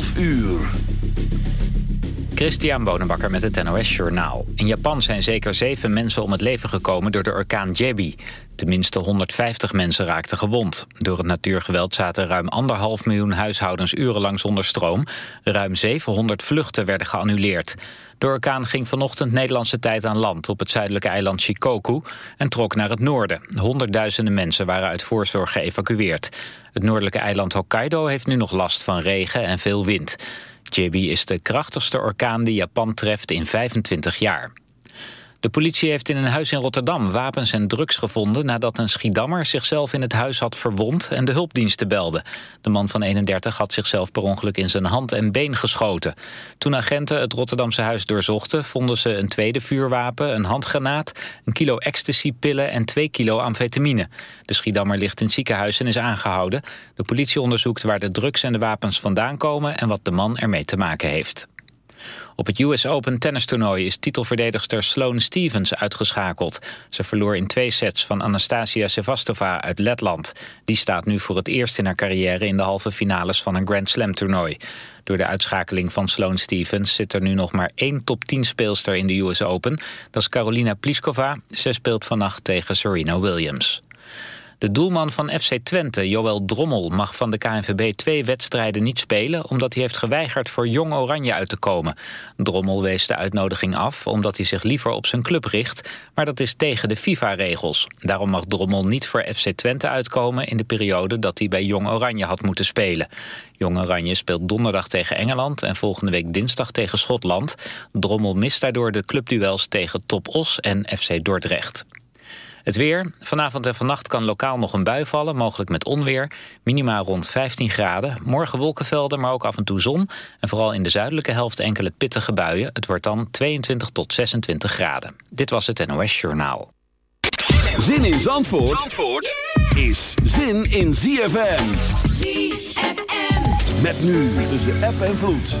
12 uur. Christian Bonenbakker met het NOS Journaal. In Japan zijn zeker zeven mensen om het leven gekomen door de orkaan Jebi. Tenminste 150 mensen raakten gewond. Door het natuurgeweld zaten ruim anderhalf miljoen huishoudens urenlang zonder stroom. Ruim 700 vluchten werden geannuleerd. De orkaan ging vanochtend Nederlandse tijd aan land op het zuidelijke eiland Shikoku en trok naar het noorden. Honderdduizenden mensen waren uit voorzorg geëvacueerd. Het noordelijke eiland Hokkaido heeft nu nog last van regen en veel wind. Jebi is de krachtigste orkaan die Japan treft in 25 jaar. De politie heeft in een huis in Rotterdam wapens en drugs gevonden... nadat een Schiedammer zichzelf in het huis had verwond en de hulpdiensten belde. De man van 31 had zichzelf per ongeluk in zijn hand en been geschoten. Toen agenten het Rotterdamse huis doorzochten... vonden ze een tweede vuurwapen, een handgranaat... een kilo ecstasypillen en twee kilo amfetamine. De Schiedammer ligt in het ziekenhuis en is aangehouden. De politie onderzoekt waar de drugs en de wapens vandaan komen... en wat de man ermee te maken heeft. Op het US Open tennistoernooi is titelverdedigster Sloane Stevens uitgeschakeld. Ze verloor in twee sets van Anastasia Sevastova uit Letland. Die staat nu voor het eerst in haar carrière in de halve finales van een Grand Slam toernooi. Door de uitschakeling van Sloane Stevens zit er nu nog maar één top 10 speelster in de US Open. Dat is Carolina Pliskova. Ze speelt vannacht tegen Serena Williams. De doelman van FC Twente, Joël Drommel, mag van de KNVB twee wedstrijden niet spelen... omdat hij heeft geweigerd voor Jong Oranje uit te komen. Drommel wees de uitnodiging af omdat hij zich liever op zijn club richt... maar dat is tegen de FIFA-regels. Daarom mag Drommel niet voor FC Twente uitkomen... in de periode dat hij bij Jong Oranje had moeten spelen. Jong Oranje speelt donderdag tegen Engeland... en volgende week dinsdag tegen Schotland. Drommel mist daardoor de clubduels tegen Top Os en FC Dordrecht. Het weer. Vanavond en vannacht kan lokaal nog een bui vallen, mogelijk met onweer. Minima rond 15 graden. Morgen wolkenvelden, maar ook af en toe zon. En vooral in de zuidelijke helft enkele pittige buien. Het wordt dan 22 tot 26 graden. Dit was het NOS Journaal. Zin in Zandvoort, Zandvoort is zin in ZFM. ZFM. Met nu tussen app en vloed.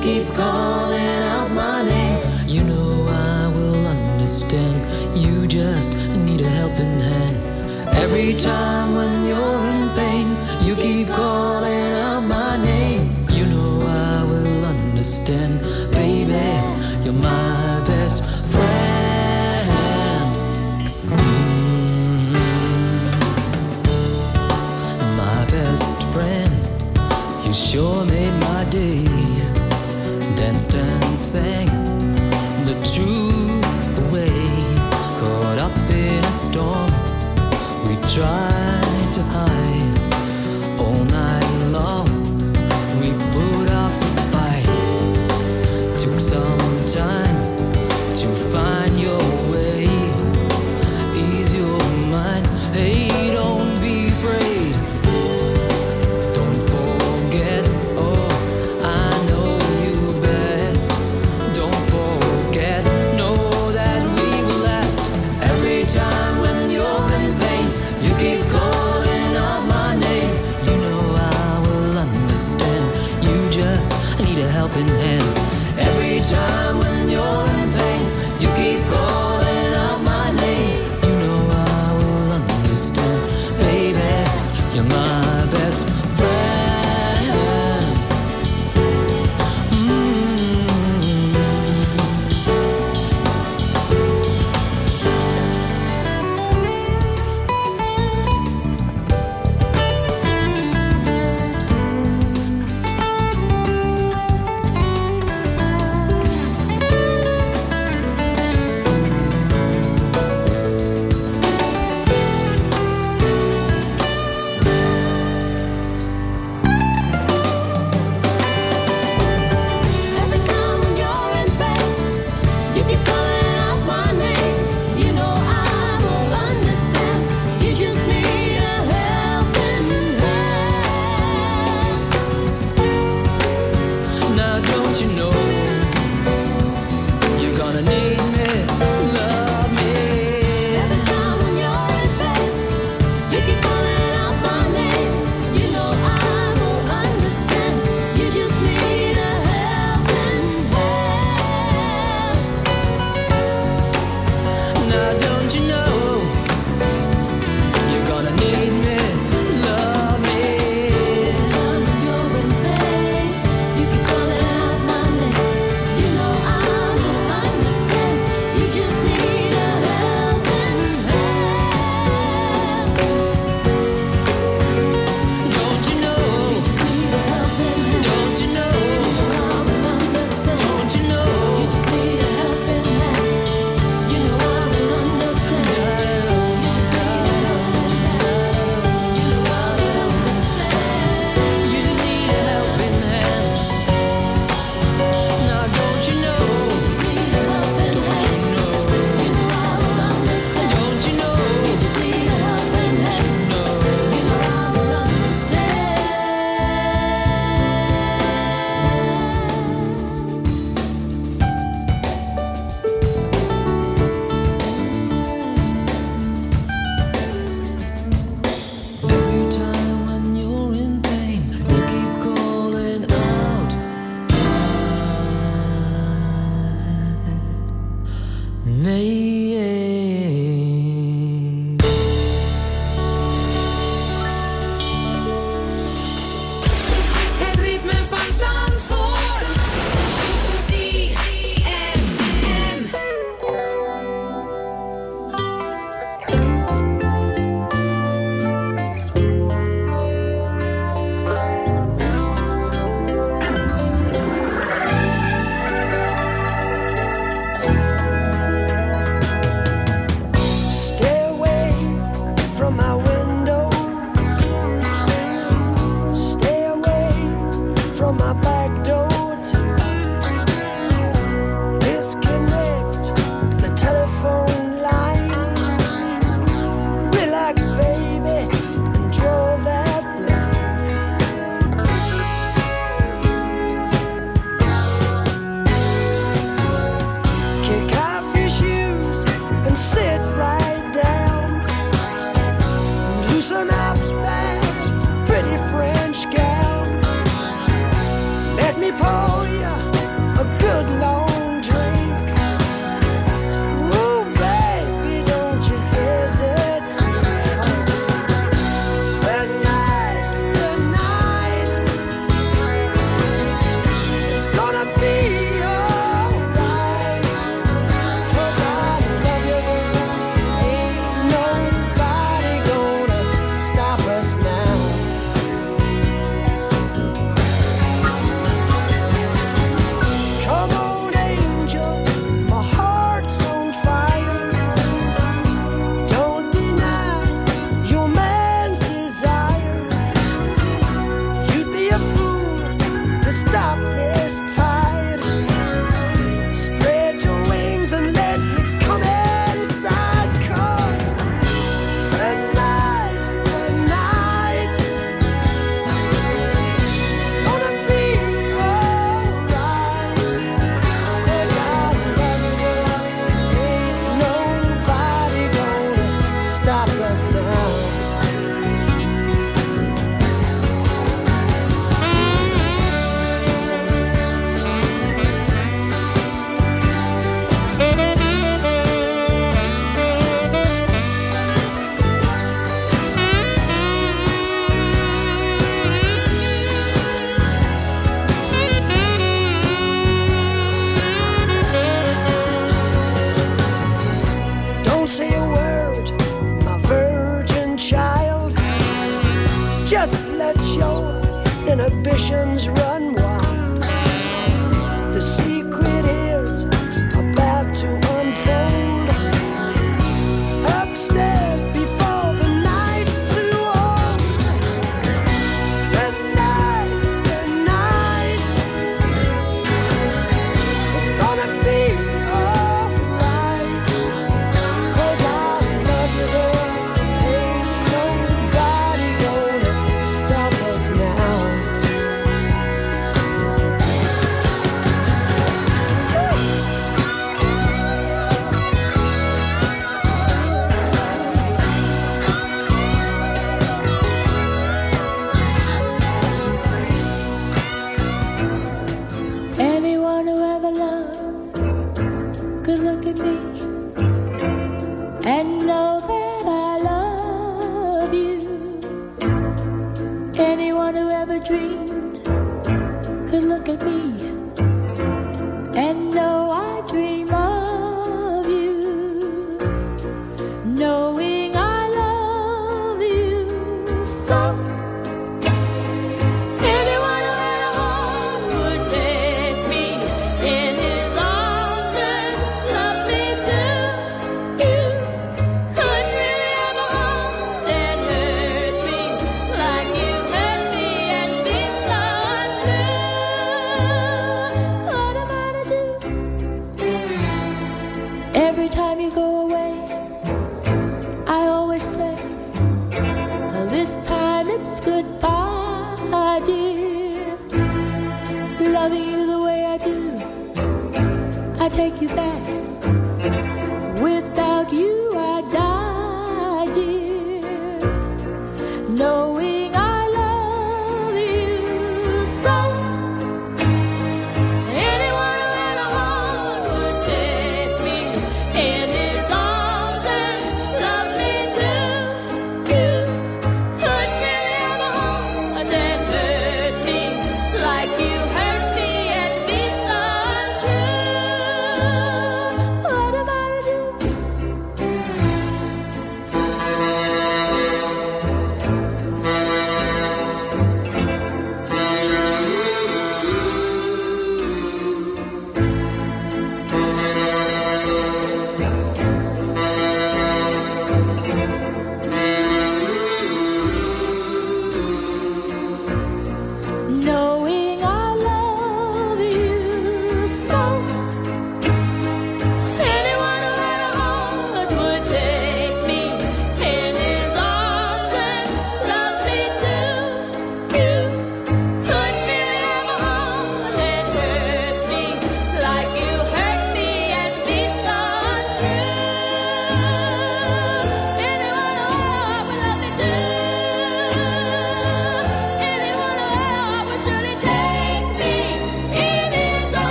keep calling out my name. You know I will understand. You just need a helping hand. Every time when you're in pain, you keep calling out my name. You know I will understand, baby. You're my best friend. Mm-hmm. My best friend, you sure me. Sang the truth away. Caught up in a storm, we tried to hide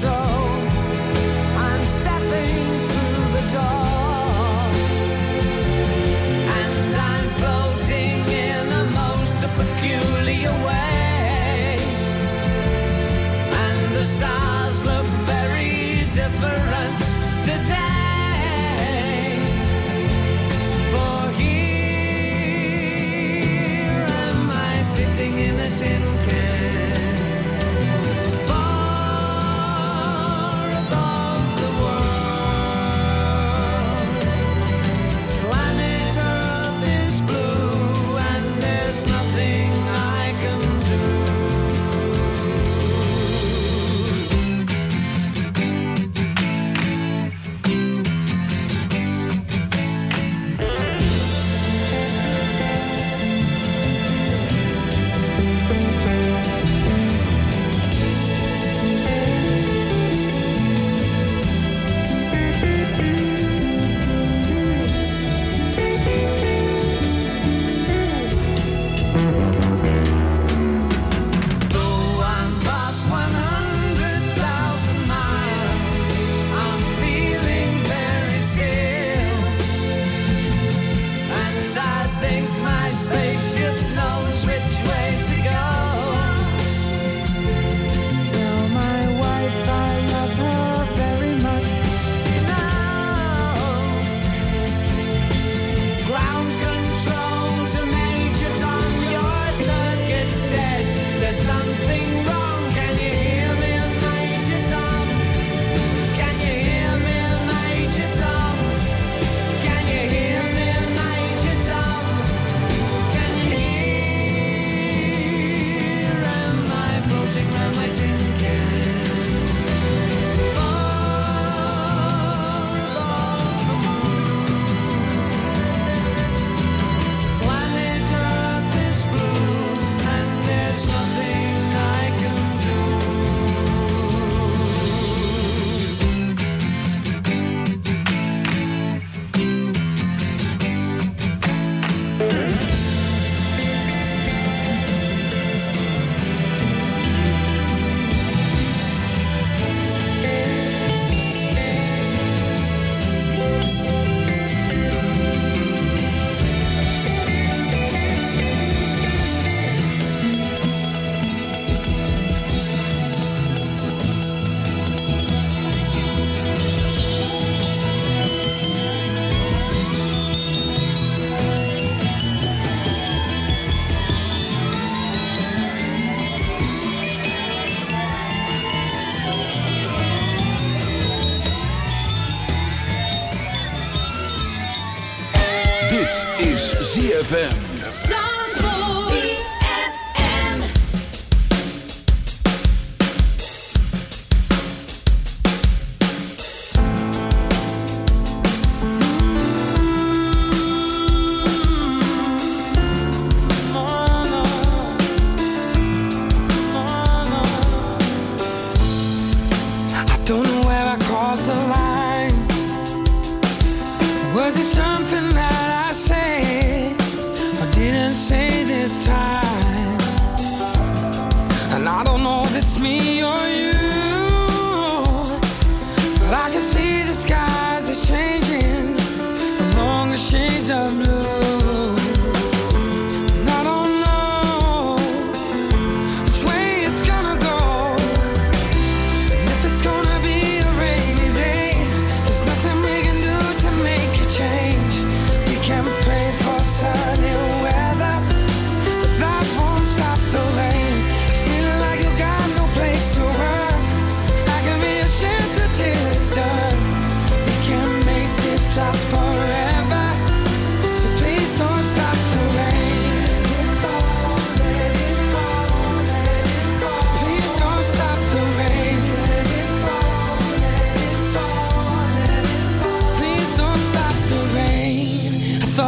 so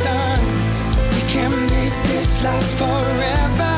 We can make this last forever.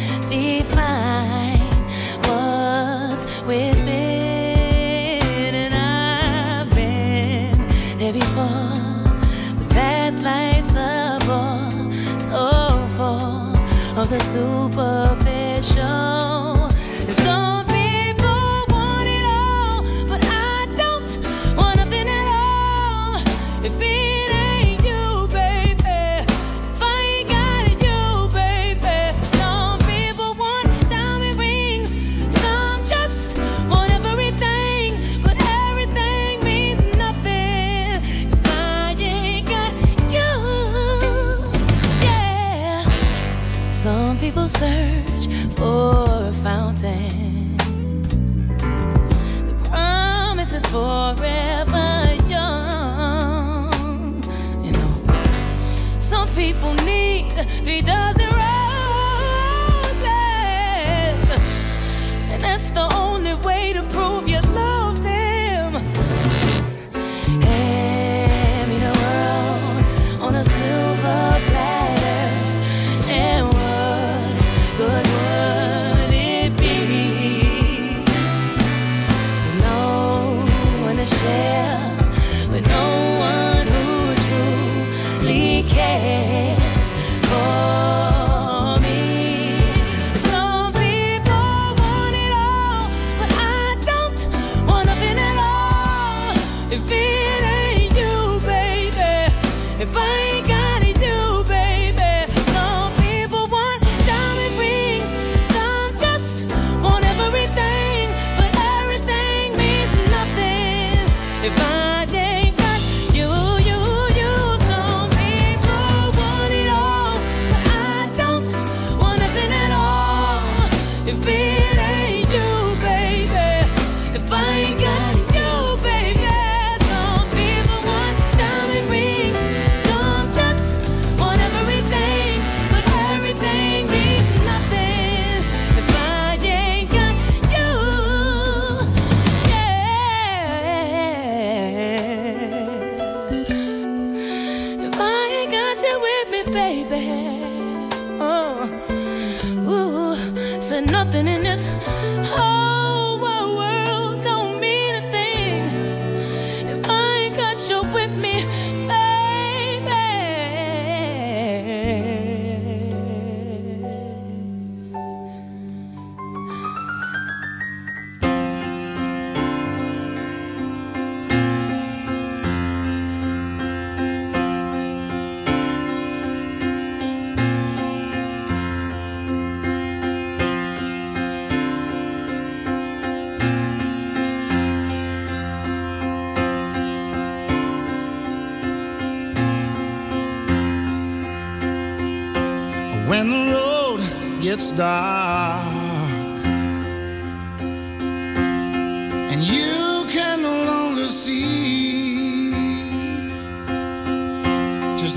the super answer.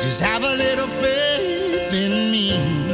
Just have a little faith in me.